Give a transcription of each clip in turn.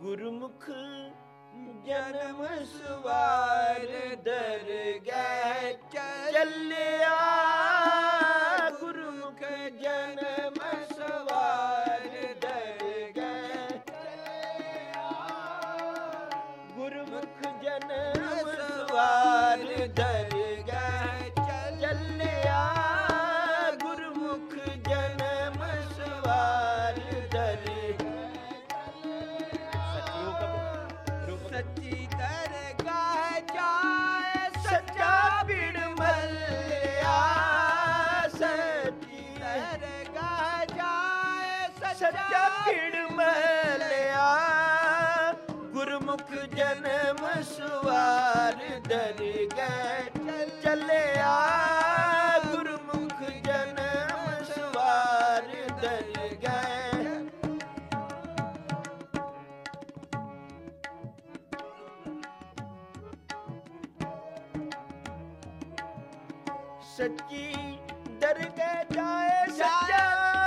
ਗੁਰਮੁਖ ਜਨਮ ਸਵਾਰ ਦਰਗਹਿ ਚੱਲਿਆ। ਗੁਰਮੁਖ ਜਨਮ ਸਵਾਰ ਦਰਗਹਿ ਗੁਰਮੁਖ ਜਨਮ ਸਵਾਰ ਦਰਗਹਿ ਸੱਚਾ ਬਿੜ ਮੱਲਿਆ ਗੁਰਮੁਖ ਜਨਮ ਸਵਾਰ ਦਰਗਹਿ ਚੱਲਿਆ। ਗੁਰਮੁਖ ਜਨਮ ਸਵਾਰ ਦਰਗਹਿ ਸੱਚੀ ਦਰਗਹਿ ਜਾਏ ਸੱਚਾ ਪੀੜ ਜਾਏ ਸੱਚਾ।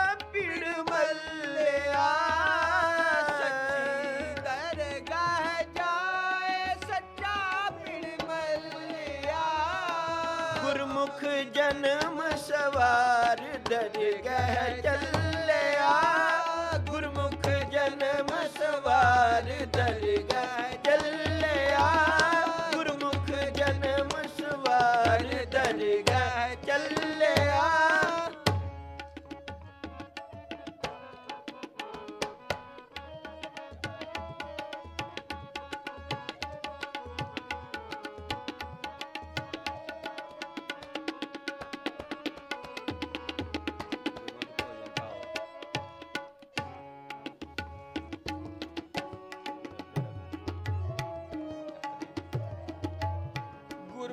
ਜਨਮ ਸਵਾਰ ਦਰਗਹਿ ਚੱਲਿਆ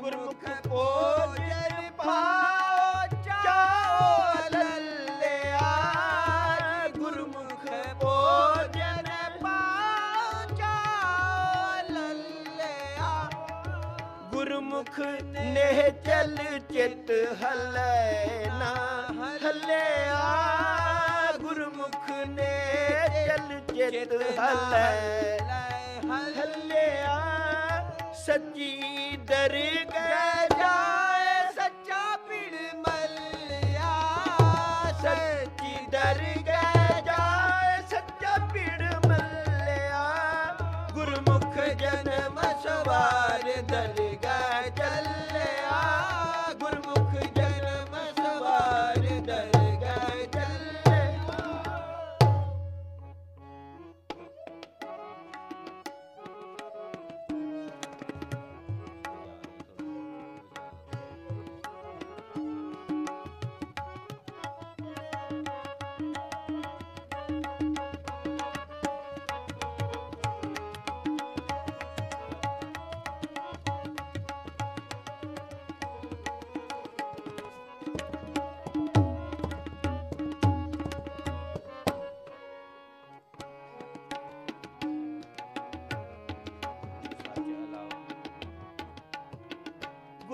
ਗੁਰਮੁਖ ਭੋਜਨ ਪਾਓ ਚਾਓ ਲੱਲਿਆ ਗੁਰਮੁਖ ਭੋਜਨ ਪਾਓ ਚਾਓ ਲੱਲਿਆ ਗੁਰਮੁਖ ਨੇ ਚਲ ਚਿਤ ਹਲੇ ਨਾ ਹਲਿਆ। ਗੁਰਮੁਖ ਨੇ ਚਲ ਚਿਤ ਹਲੇ ਸੱਜੀ ਦਰਗਹਿ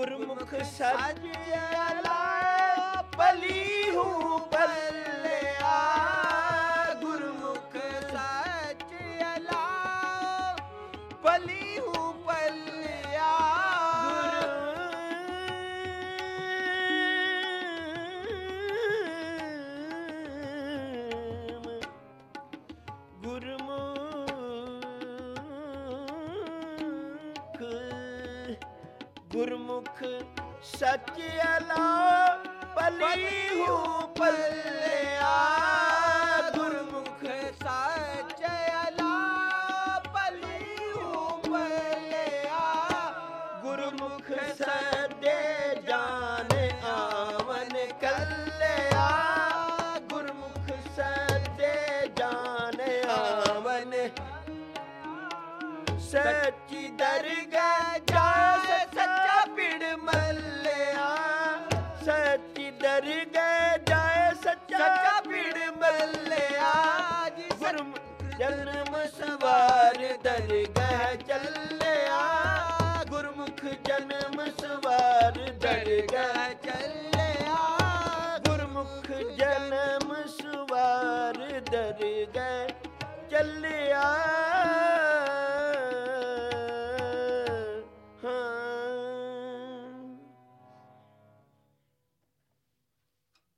ਗੁਰਮੁਖ ਸਜਿਆ ਲਾ ਪਲੀ ਹੂੰ ਬਲ ਗੁਰਮੁਖ ਸੱਚ ਅਲਾ ਪਲੀ ਹੂੰ ਪੱਲਿਆ ਗੁਰਮੁਖ ਸੱਚ ਅਲਾ ਪਲੀ ਹੂੰ ਪੱਲਿਆ ਗੁਰਮੁਖ ਸਦੇ ਜਾਨ ਆਵਨ ਕੱਲਿਆ। ਗੁਰਮੁਖ ਸਦੇ ਜਾਨ ਆਵਨ। ਸੱਚੀ ਦਰਗਹਿ ਜਾ ਗੁਰਮੁਖ ਜਨਮ ਸਵਾਰ ਦਰਗਹਿ ਚੱਲਿਆ। ਗੁਰਮੁਖ ਜਨਮ ਸਵਾਰ ਦਰਗਹਿ ਚੱਲਿਆ।